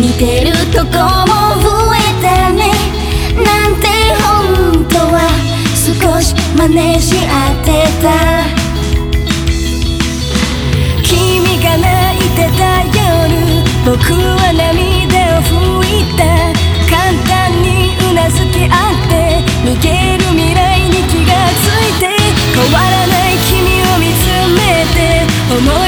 似てるとこも増えたね。なんて本当は少し真似し合ってた。君が泣いてた夜僕は涙を拭いた。簡単にうなずき合って逃げる未来に気がついて。変わらない君を見つめて。思う